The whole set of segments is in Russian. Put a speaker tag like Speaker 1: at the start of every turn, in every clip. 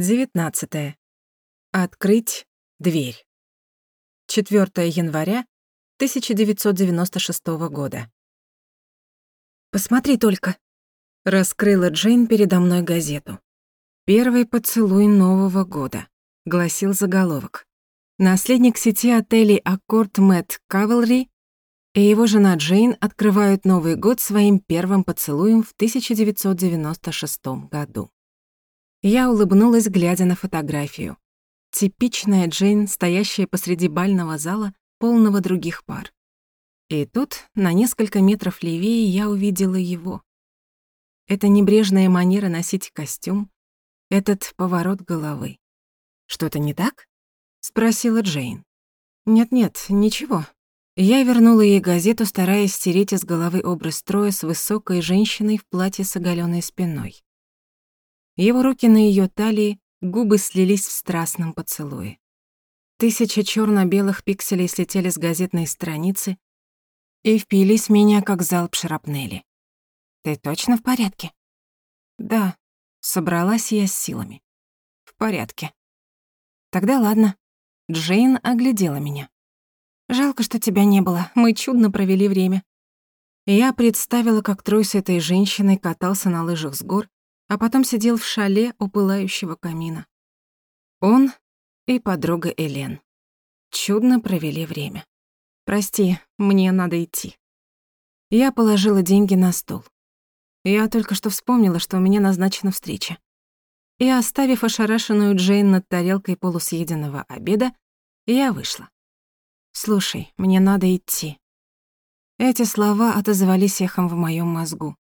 Speaker 1: 19. Открыть дверь. 4 января 1996 года. «Посмотри только!» Раскрыла Джейн передо мной газету. «Первый поцелуй Нового года», — гласил заголовок. Наследник сети отелей «Аккорд Мэтт Кавалри» и его жена Джейн открывают Новый год своим первым поцелуем в 1996 году. Я улыбнулась, глядя на фотографию. Типичная Джейн, стоящая посреди бального зала, полного других пар. И тут, на несколько метров левее, я увидела его. Это небрежная манера носить костюм, этот поворот головы. «Что-то не так?» — спросила Джейн. «Нет-нет, ничего». Я вернула ей газету, стараясь стереть из головы образ строя с высокой женщиной в платье с оголённой спиной. Его руки на её талии, губы слились в страстном поцелуе. Тысяча чёрно-белых пикселей слетели с газетной страницы и впились в меня, как залп шрапнели. «Ты точно в порядке?» «Да», — собралась я с силами. «В порядке». «Тогда ладно». Джейн оглядела меня. «Жалко, что тебя не было. Мы чудно провели время». Я представила, как Трой с этой женщиной катался на лыжах с гор, а потом сидел в шале у пылающего камина. Он и подруга Элен. Чудно провели время. «Прости, мне надо идти». Я положила деньги на стол. Я только что вспомнила, что у меня назначена встреча. И, оставив ошарашенную Джейн над тарелкой полусъеденного обеда, я вышла. «Слушай, мне надо идти». Эти слова отозвались эхом в моем мозгу.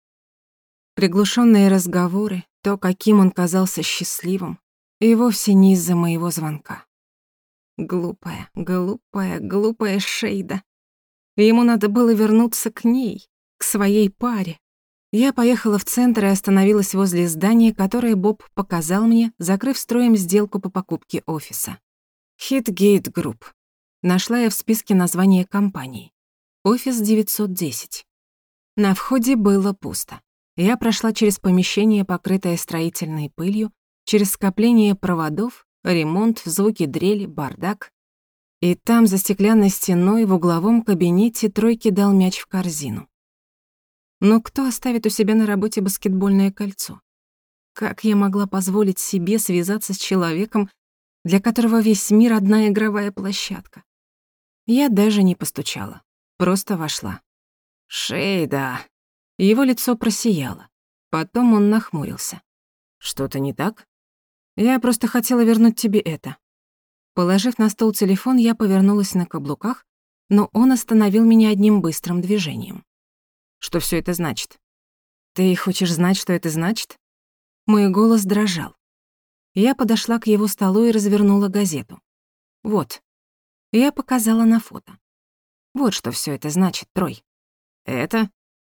Speaker 1: Приглушенные разговоры, то, каким он казался счастливым, и вовсе не из-за моего звонка. Глупая, глупая, глупая Шейда. Ему надо было вернуться к ней, к своей паре. Я поехала в центр и остановилась возле здания, которое Боб показал мне, закрыв строем сделку по покупке офиса. Hitgate Group. Нашла я в списке название компании. Офис 910. На входе было пусто. Я прошла через помещение, покрытое строительной пылью, через скопление проводов, ремонт, звуки дрели, бардак. И там, за стеклянной стеной, в угловом кабинете, тройки дал мяч в корзину. Но кто оставит у себя на работе баскетбольное кольцо? Как я могла позволить себе связаться с человеком, для которого весь мир — одна игровая площадка? Я даже не постучала, просто вошла. «Шейда!» Его лицо просияло. Потом он нахмурился. «Что-то не так?» «Я просто хотела вернуть тебе это». Положив на стол телефон, я повернулась на каблуках, но он остановил меня одним быстрым движением. «Что все это значит?» «Ты хочешь знать, что это значит?» Мой голос дрожал. Я подошла к его столу и развернула газету. «Вот». Я показала на фото. «Вот что все это значит, Трой». «Это?»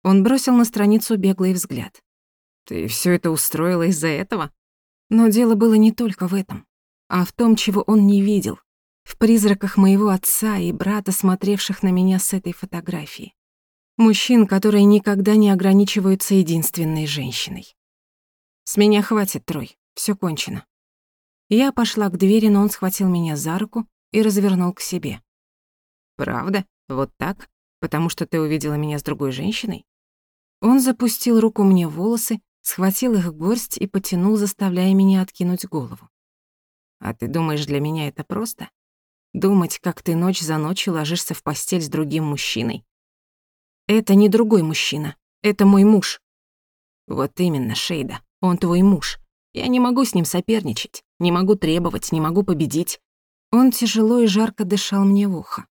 Speaker 1: Он бросил на страницу беглый взгляд. «Ты все это устроила из-за этого?» Но дело было не только в этом, а в том, чего он не видел, в призраках моего отца и брата, смотревших на меня с этой фотографии. Мужчин, которые никогда не ограничиваются единственной женщиной. «С меня хватит, Трой, все кончено». Я пошла к двери, но он схватил меня за руку и развернул к себе. «Правда? Вот так? Потому что ты увидела меня с другой женщиной?» Он запустил руку мне в волосы, схватил их горсть и потянул, заставляя меня откинуть голову. «А ты думаешь, для меня это просто? Думать, как ты ночь за ночью ложишься в постель с другим мужчиной? Это не другой мужчина, это мой муж». «Вот именно, Шейда, он твой муж. Я не могу с ним соперничать, не могу требовать, не могу победить». Он тяжело и жарко дышал мне в ухо.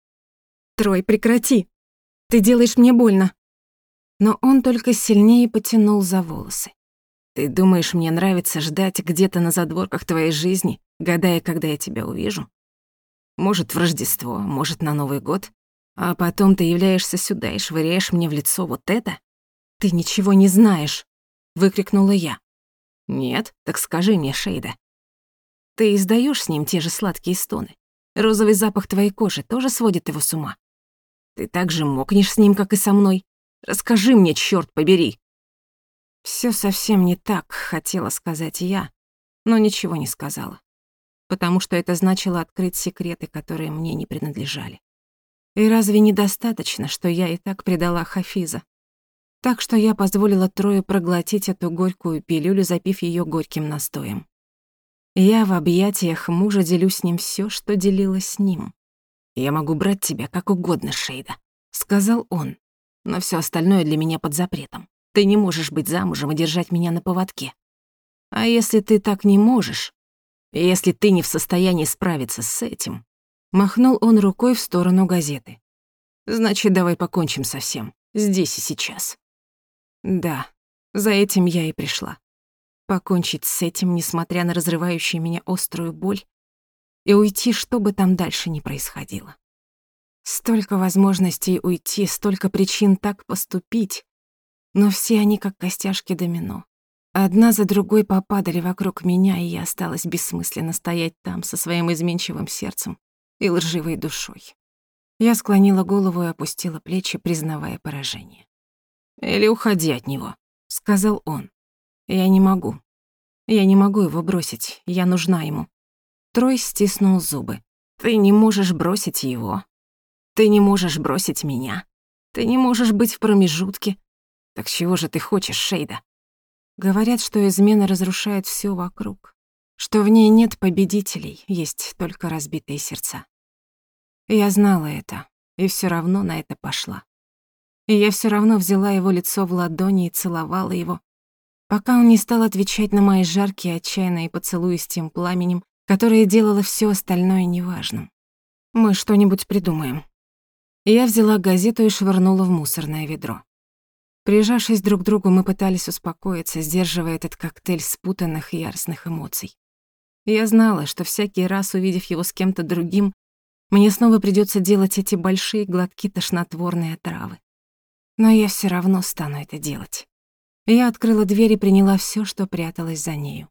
Speaker 1: «Трой, прекрати! Ты делаешь мне больно!» Но он только сильнее потянул за волосы. «Ты думаешь, мне нравится ждать где-то на задворках твоей жизни, гадая, когда я тебя увижу? Может, в Рождество, может, на Новый год? А потом ты являешься сюда и швыряешь мне в лицо вот это? Ты ничего не знаешь!» — выкрикнула я. «Нет? Так скажи мне, Шейда. Ты издаешь с ним те же сладкие стоны. Розовый запах твоей кожи тоже сводит его с ума. Ты так же мокнешь с ним, как и со мной. Расскажи мне, черт побери!» Все совсем не так, хотела сказать я. но ничего не сказала, потому что это значило открыть секреты, которые мне не принадлежали. И разве недостаточно, что я и так предала Хафиза? Так что я позволила Трое проглотить эту горькую пилюлю, запив ее горьким настоем. Я в объятиях мужа делю с ним все, что делила с ним. «Я могу брать тебя как угодно, Шейда», — сказал он. «Но все остальное для меня под запретом. Ты не можешь быть замужем и держать меня на поводке. А если ты так не можешь, если ты не в состоянии справиться с этим, махнул он рукой в сторону газеты. Значит, давай покончим со всем, здесь и сейчас. Да, за этим я и пришла. Покончить с этим, несмотря на разрывающую меня острую боль, и уйти, что бы там дальше ни происходило. Столько возможностей уйти, столько причин так поступить, но все они как костяшки домино. Одна за другой попадали вокруг меня, и я осталась бессмысленно стоять там со своим изменчивым сердцем и лживой душой. Я склонила голову и опустила плечи, признавая поражение. «Или уходи от него», — сказал он. «Я не могу. Я не могу его бросить, я нужна ему». Трой стиснул зубы. «Ты не можешь бросить его. Ты не можешь бросить меня. Ты не можешь быть в промежутке. Так чего же ты хочешь, Шейда?» Говорят, что измена разрушает всё вокруг, что в ней нет победителей, есть только разбитые сердца. Я знала это, и всё равно на это пошла. И я всё равно взяла его лицо в ладони и целовала его, пока он не стал отвечать на мои жаркие, отчаянные поцелуи с тем пламенем, которое делало всё остальное неважным. Мы что-нибудь придумаем. Я взяла газету и швырнула в мусорное ведро. Прижавшись друг к другу, мы пытались успокоиться, сдерживая этот коктейль спутанных и яростных эмоций. Я знала, что всякий раз, увидев его с кем-то другим, мне снова придётся делать эти большие глотки тошнотворной отравы. Но я всё равно стану это делать. Я открыла дверь и приняла всё, что пряталось за нею.